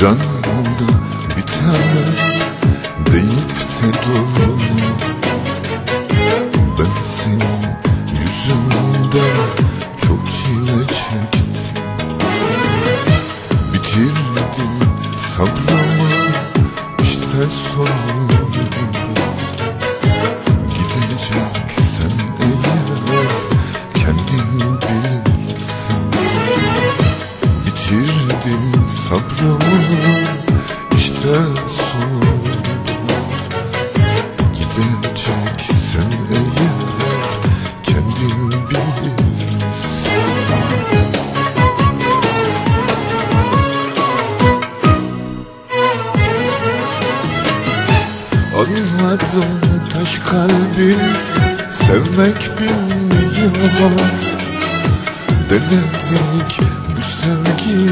Bir anda bitmez. Deyip de durma Anladım taş kalbin sevmek bilmiyor Denedik bu sevgi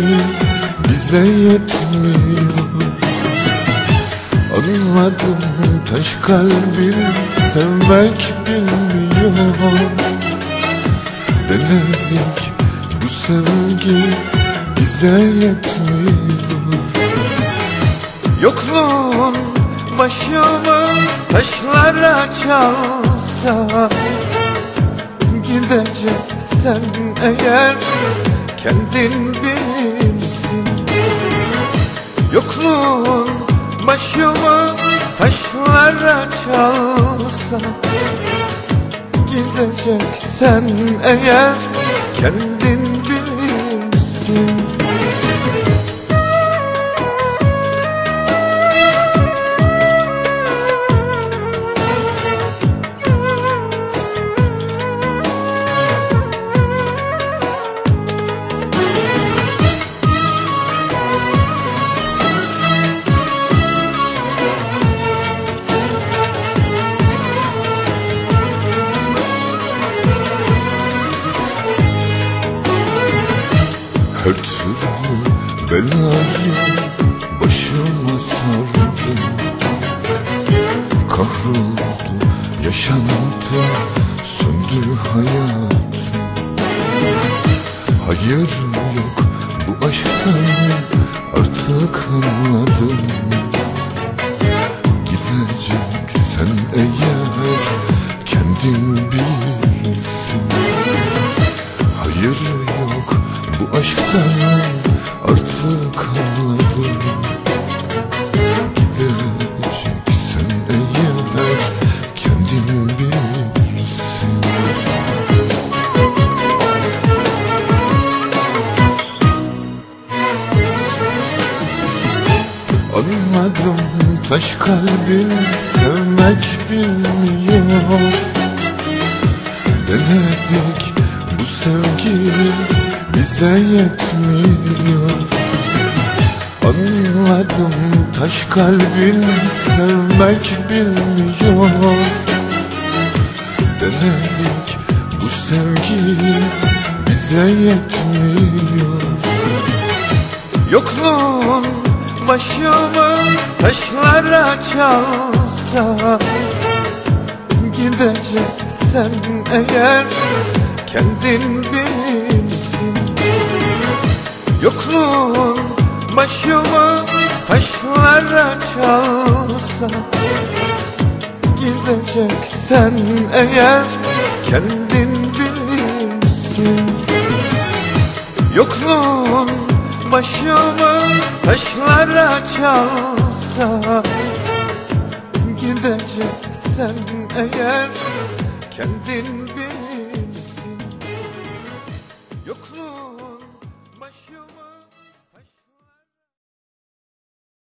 bize yetmiyor. Anladım taş kalbin sevmek bilmiyor Denedik bu sevgi bize yetmiyor. Yokluğun başıma taşlara çalsa Gideceksen eğer kendin bilirsin. Yokluğun başıma taşlara çalsa Gideceksen eğer kendin bilirsin Her türlü belayı başıma sardım Kahroldu yaşantım söndü hayatım Hayır yok bu aşktan aşktan artık anladım. Gideceksen eğer kendin bilirsin. Anladım taş kalbin sevmek bilmiyor. Denedik bu sevgi bize yetmiyor. Anladım taş kalbin sevmek bilmiyor. Denedik bu sevgi bize yetmiyor. Yokluğun başıma taşlara çalsa Gideceksen eğer kendin bilirsin çalsa Gideceksen eğer kendin bilirsin. Yokluğun başıma taşlara çalsa Gideceksen eğer kendin